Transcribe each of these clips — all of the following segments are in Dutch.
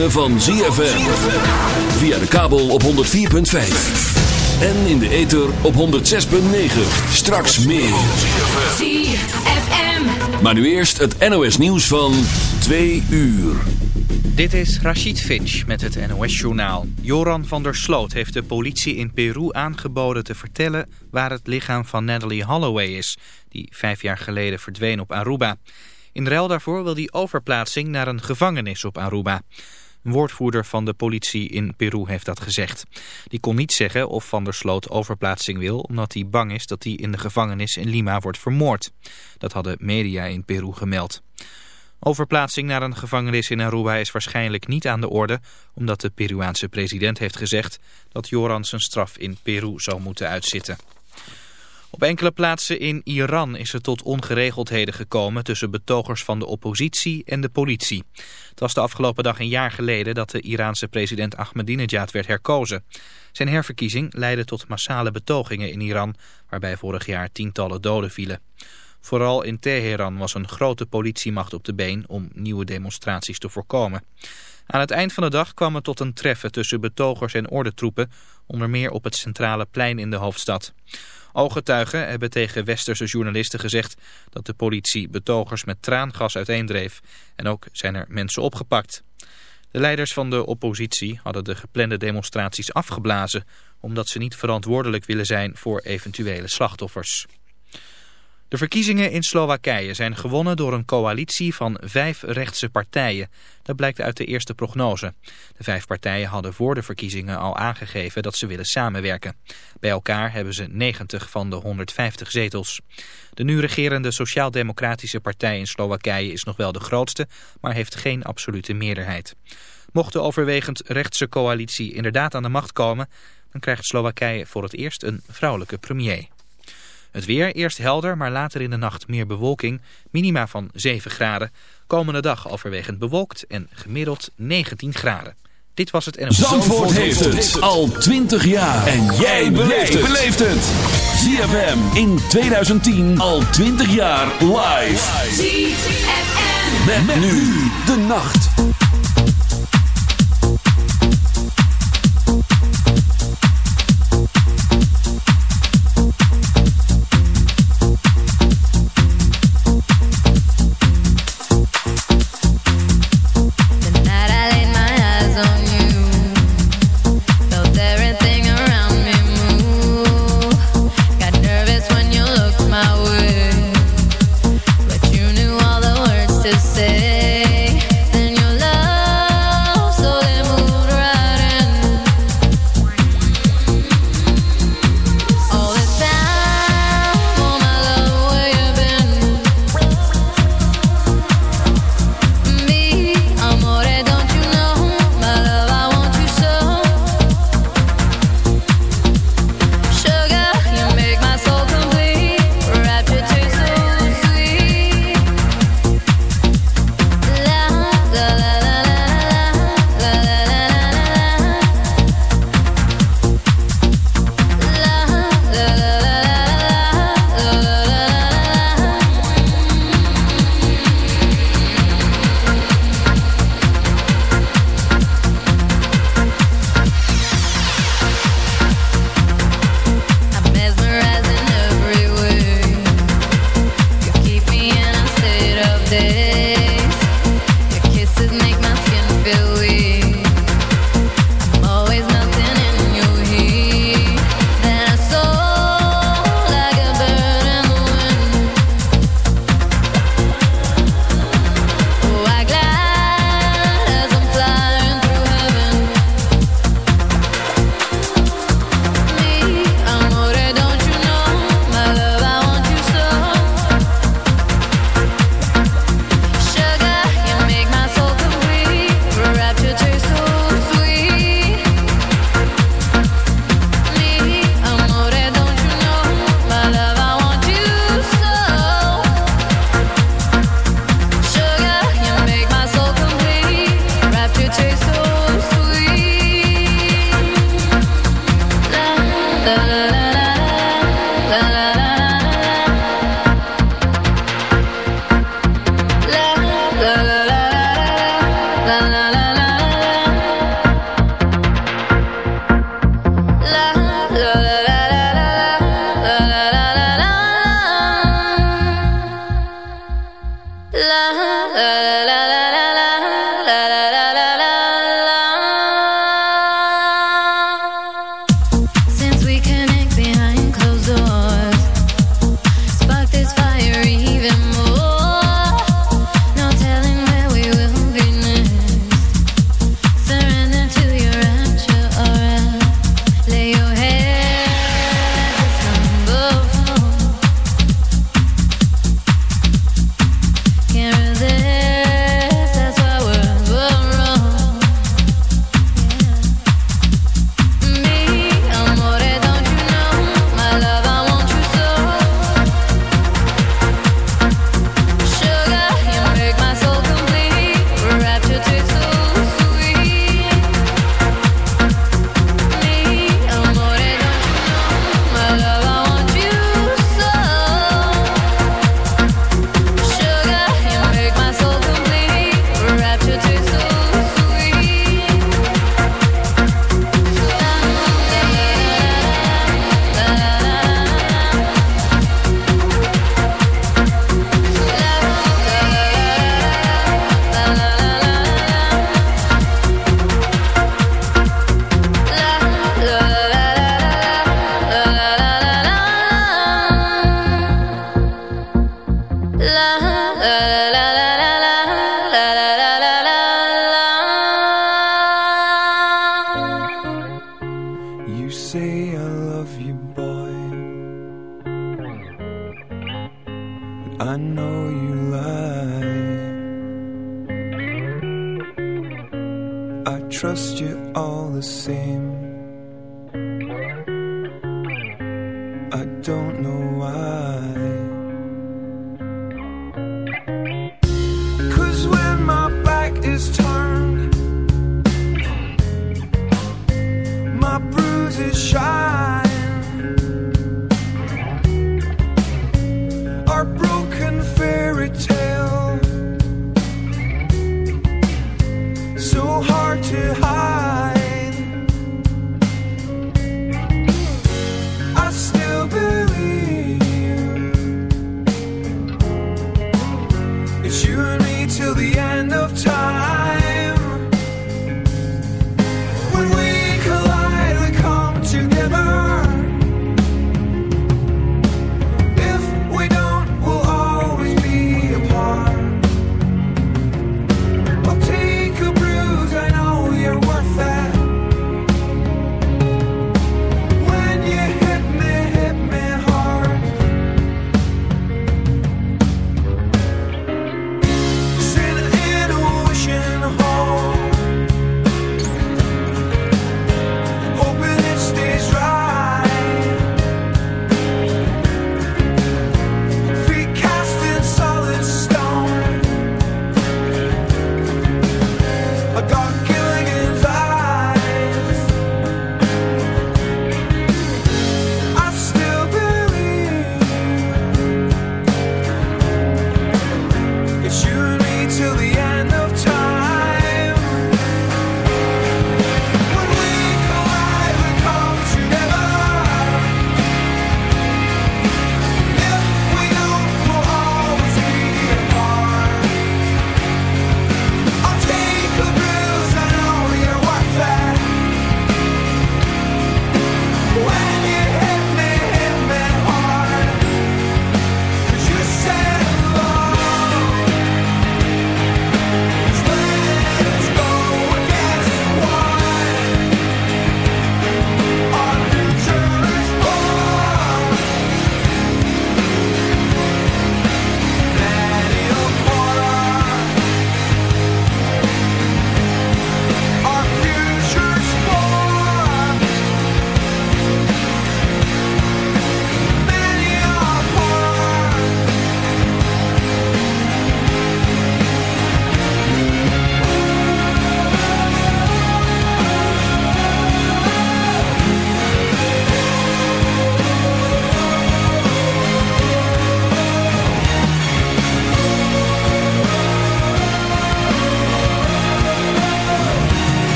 ritme van ZFM. Via de kabel op 104.5. En in de ether op 106.9. Straks meer. ZFM. Maar nu eerst het NOS nieuws van 2 uur. Dit is Rachid Finch met het NOS-journaal. Joran van der Sloot heeft de politie in Peru aangeboden te vertellen... waar het lichaam van Natalie Holloway is... die vijf jaar geleden verdween op Aruba. In ruil daarvoor wil hij overplaatsing naar een gevangenis op Aruba. Een woordvoerder van de politie in Peru heeft dat gezegd. Die kon niet zeggen of Van der Sloot overplaatsing wil... omdat hij bang is dat hij in de gevangenis in Lima wordt vermoord. Dat hadden media in Peru gemeld. Overplaatsing naar een gevangenis in Aruba is waarschijnlijk niet aan de orde... omdat de Peruaanse president heeft gezegd dat Joran zijn straf in Peru zou moeten uitzitten. Op enkele plaatsen in Iran is het tot ongeregeldheden gekomen tussen betogers van de oppositie en de politie. Het was de afgelopen dag een jaar geleden dat de Iraanse president Ahmadinejad werd herkozen. Zijn herverkiezing leidde tot massale betogingen in Iran, waarbij vorig jaar tientallen doden vielen. Vooral in Teheran was een grote politiemacht op de been om nieuwe demonstraties te voorkomen. Aan het eind van de dag kwam het tot een treffen tussen betogers en ordentroepen, onder meer op het centrale plein in de hoofdstad. Ooggetuigen hebben tegen westerse journalisten gezegd dat de politie betogers met traangas uiteendreef. En ook zijn er mensen opgepakt. De leiders van de oppositie hadden de geplande demonstraties afgeblazen... omdat ze niet verantwoordelijk willen zijn voor eventuele slachtoffers. De verkiezingen in Slowakije zijn gewonnen door een coalitie van vijf rechtse partijen. Dat blijkt uit de eerste prognose. De vijf partijen hadden voor de verkiezingen al aangegeven dat ze willen samenwerken. Bij elkaar hebben ze 90 van de 150 zetels. De nu regerende Sociaal-Democratische Partij in Slowakije is nog wel de grootste, maar heeft geen absolute meerderheid. Mocht de overwegend rechtse coalitie inderdaad aan de macht komen, dan krijgt Slowakije voor het eerst een vrouwelijke premier. Het weer eerst helder, maar later in de nacht meer bewolking. Minima van 7 graden. Komende dag overwegend bewolkt en gemiddeld 19 graden. Dit was het en Zandvoort, Zandvoort heeft het al 20 jaar. En jij beleeft het. ZFM in 2010 al 20 jaar live. ZFM. Met, met nu de nacht.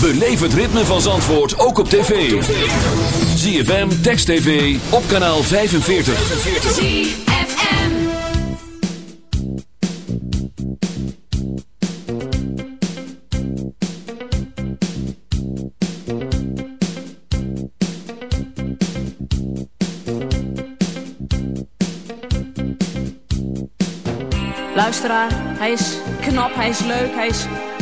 Beleef het ritme van Zandvoort ook op tv. ZFM, Text TV, op kanaal 45. ZFM. Luisteraar, hij is knap, hij is leuk, hij is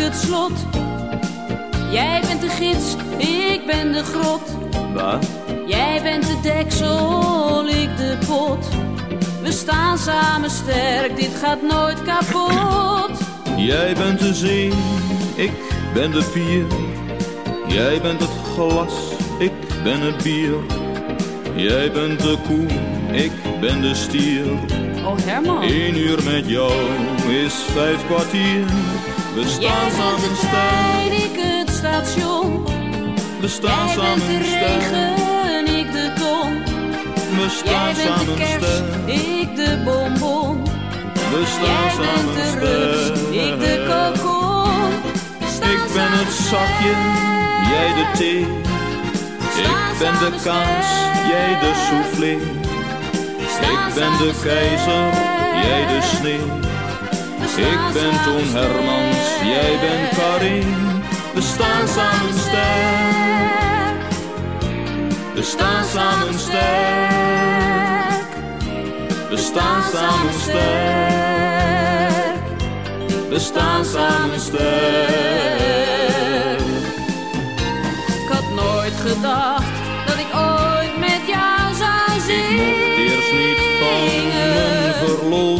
het slot. Jij bent de gids, ik ben de grot. Waar? Jij bent de deksel, ik de pot. We staan samen sterk, dit gaat nooit kapot. Jij bent de zee, ik ben de pier. Jij bent het glas, ik ben het bier. Jij bent de koe, ik ben de stier. Oh Herman, Eén uur met jou is vijf kwartier. We staan bent samen de trein, ik het station. we staan Jij bent samen de regen, ik de ton. We Jij staan bent de samen kers, sterk, ik de bonbon. we Jij staan bent samen de rups, ik de kokon. Staan Ik ben het samen zakje, jij de thee. Ik ben de kaas, jij de soufflé. Ik ben de keizer, jij de sneeuw. Ik ben Toon Hermans, jij bent Karin. We staan samen sterk. We staan samen sterk. We staan samen sterk. We staan samen sterk. Ik had nooit gedacht dat ik ooit met jou zou Ik zingen. mocht eerst niet van mijn verloofde.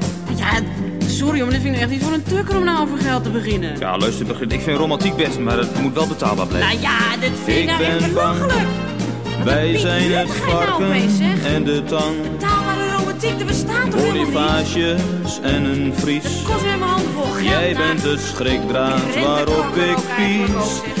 Sorry, maar dit vind ik echt niet voor een tukker om nou over geld te beginnen. Ja, luister, begin. ik vind romantiek best, maar het moet wel betaalbaar blijven. Nou ja, dit vind ik nou echt belachelijk. Wij zijn het nou varken en de tang. Betaalbare romantiek, er bestaat toch? Bonifages en een vries. Het kost weer mijn handen vol. Jij bent de schrikdraad waarop ik pies.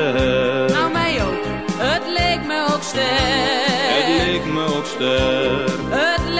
Het leek me ook sterk. Het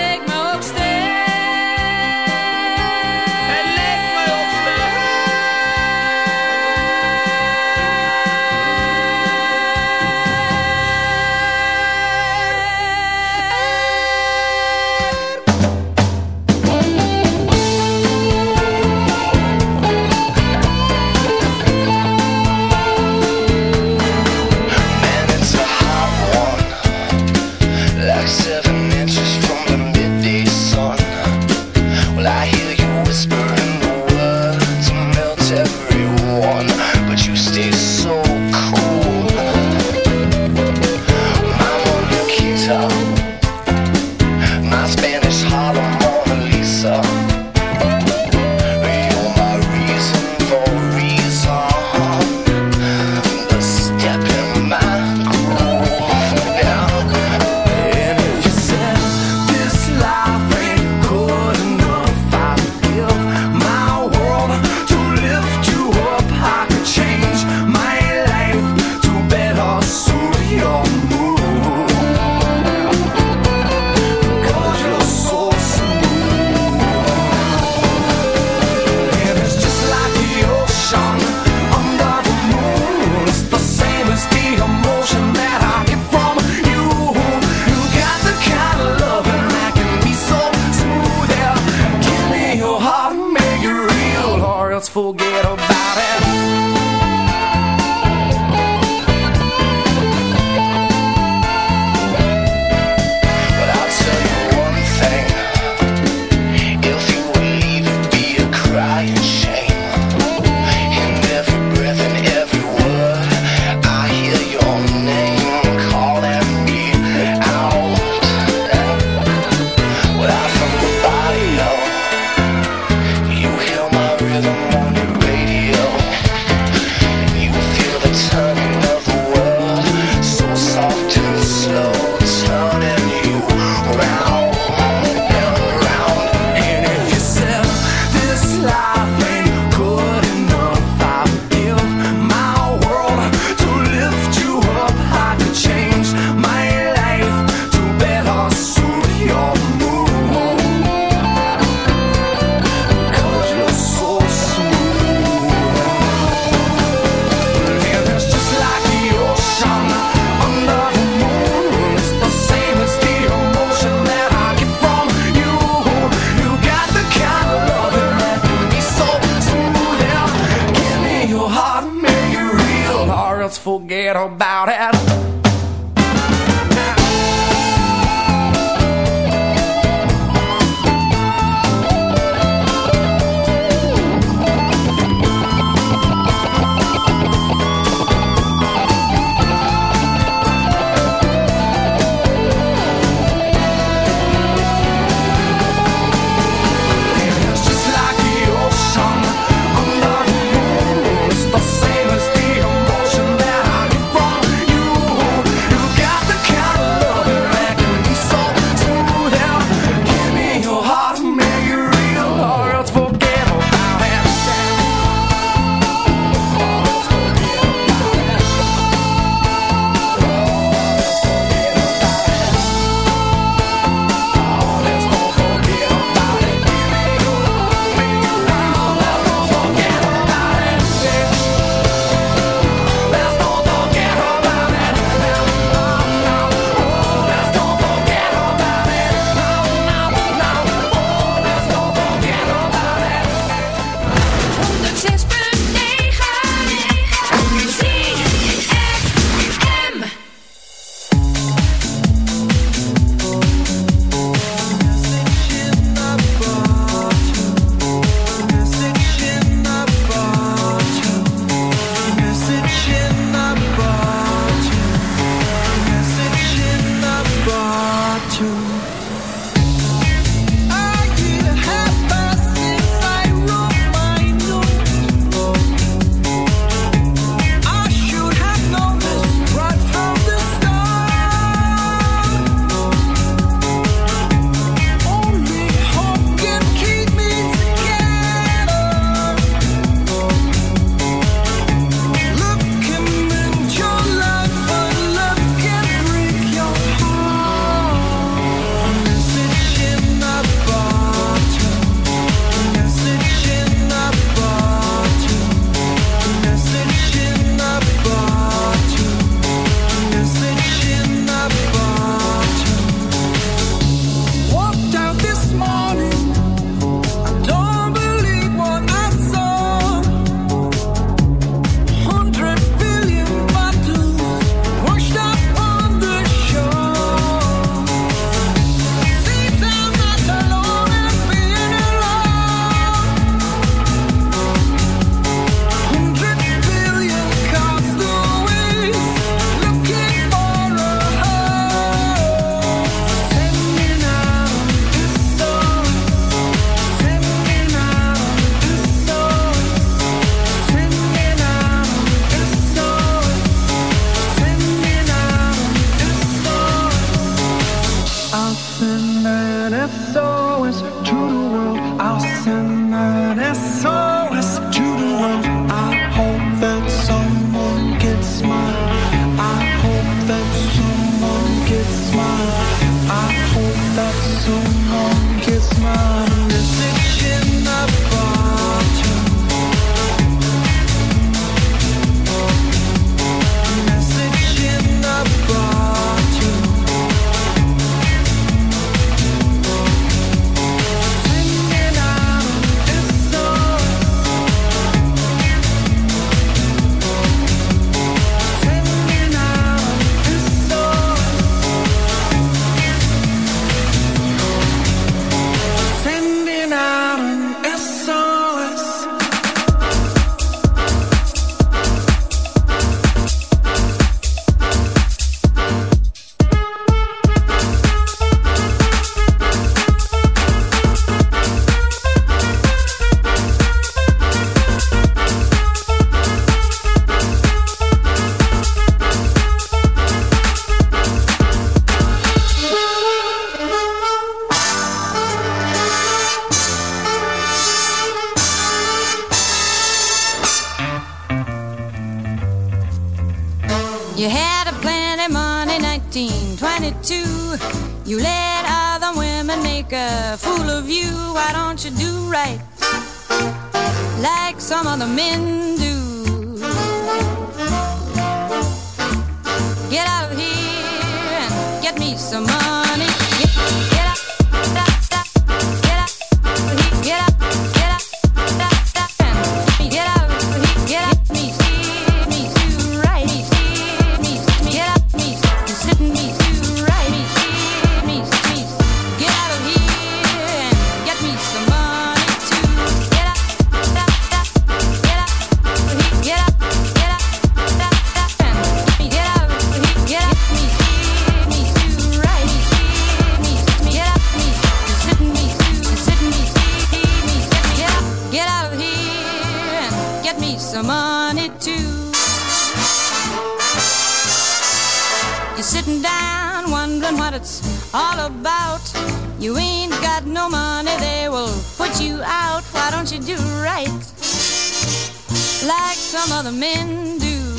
like some other men do?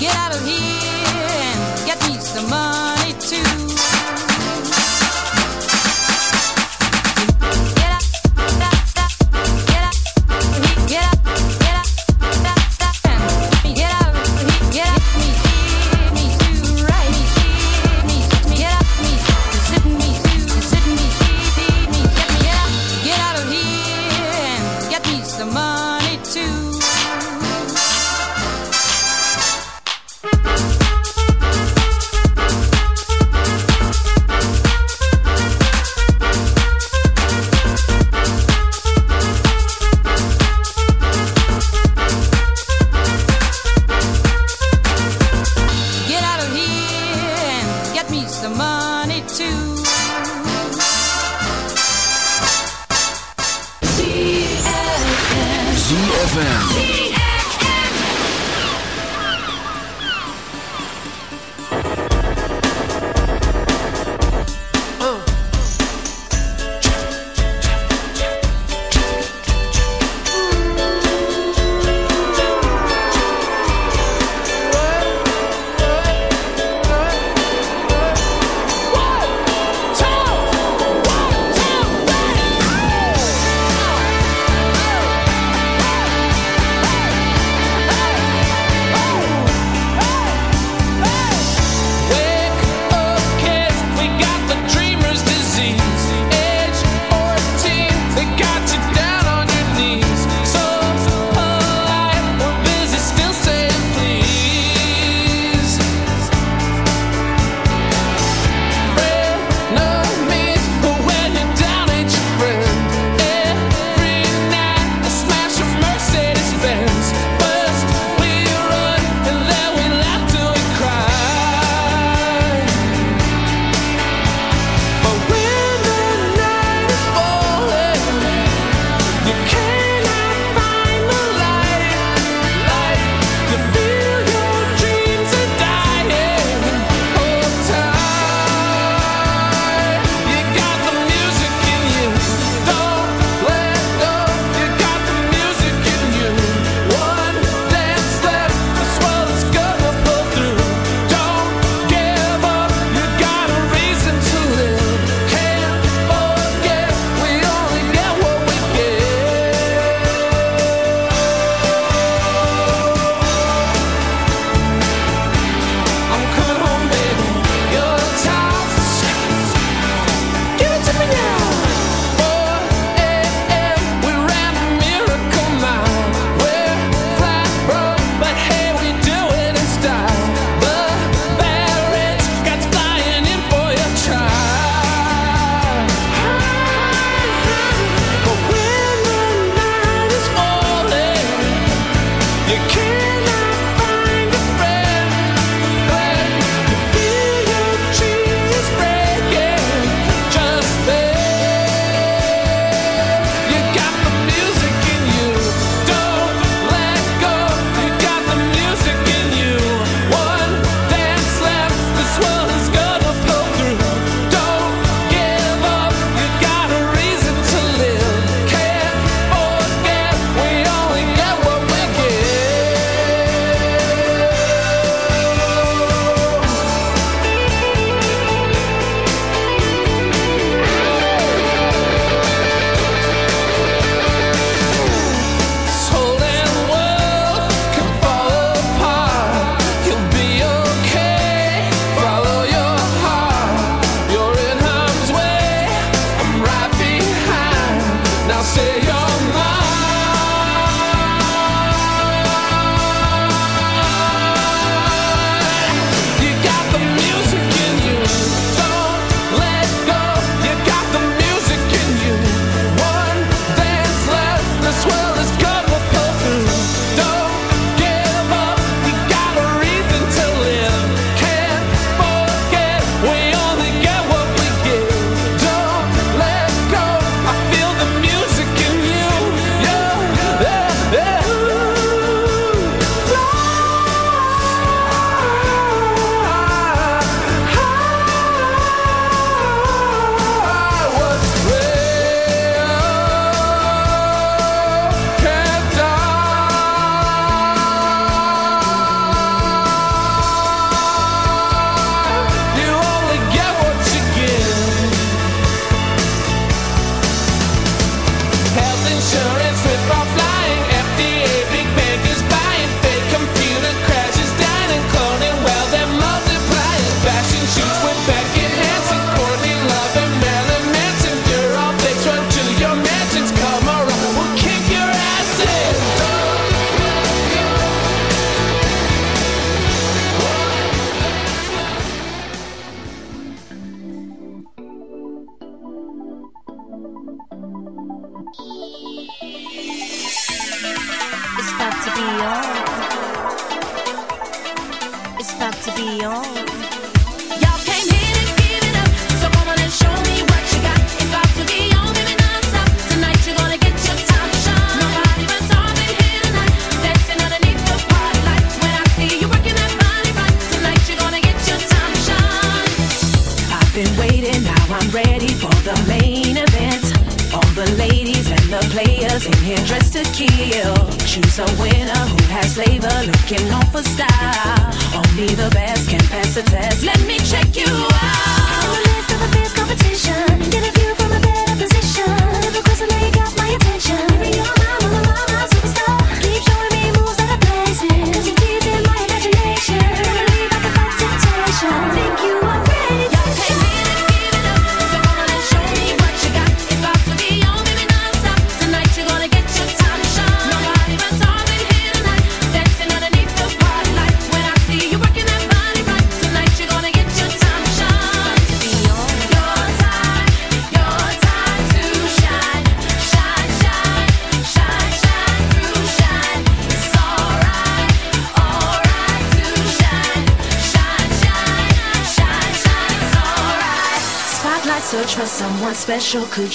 Get out of here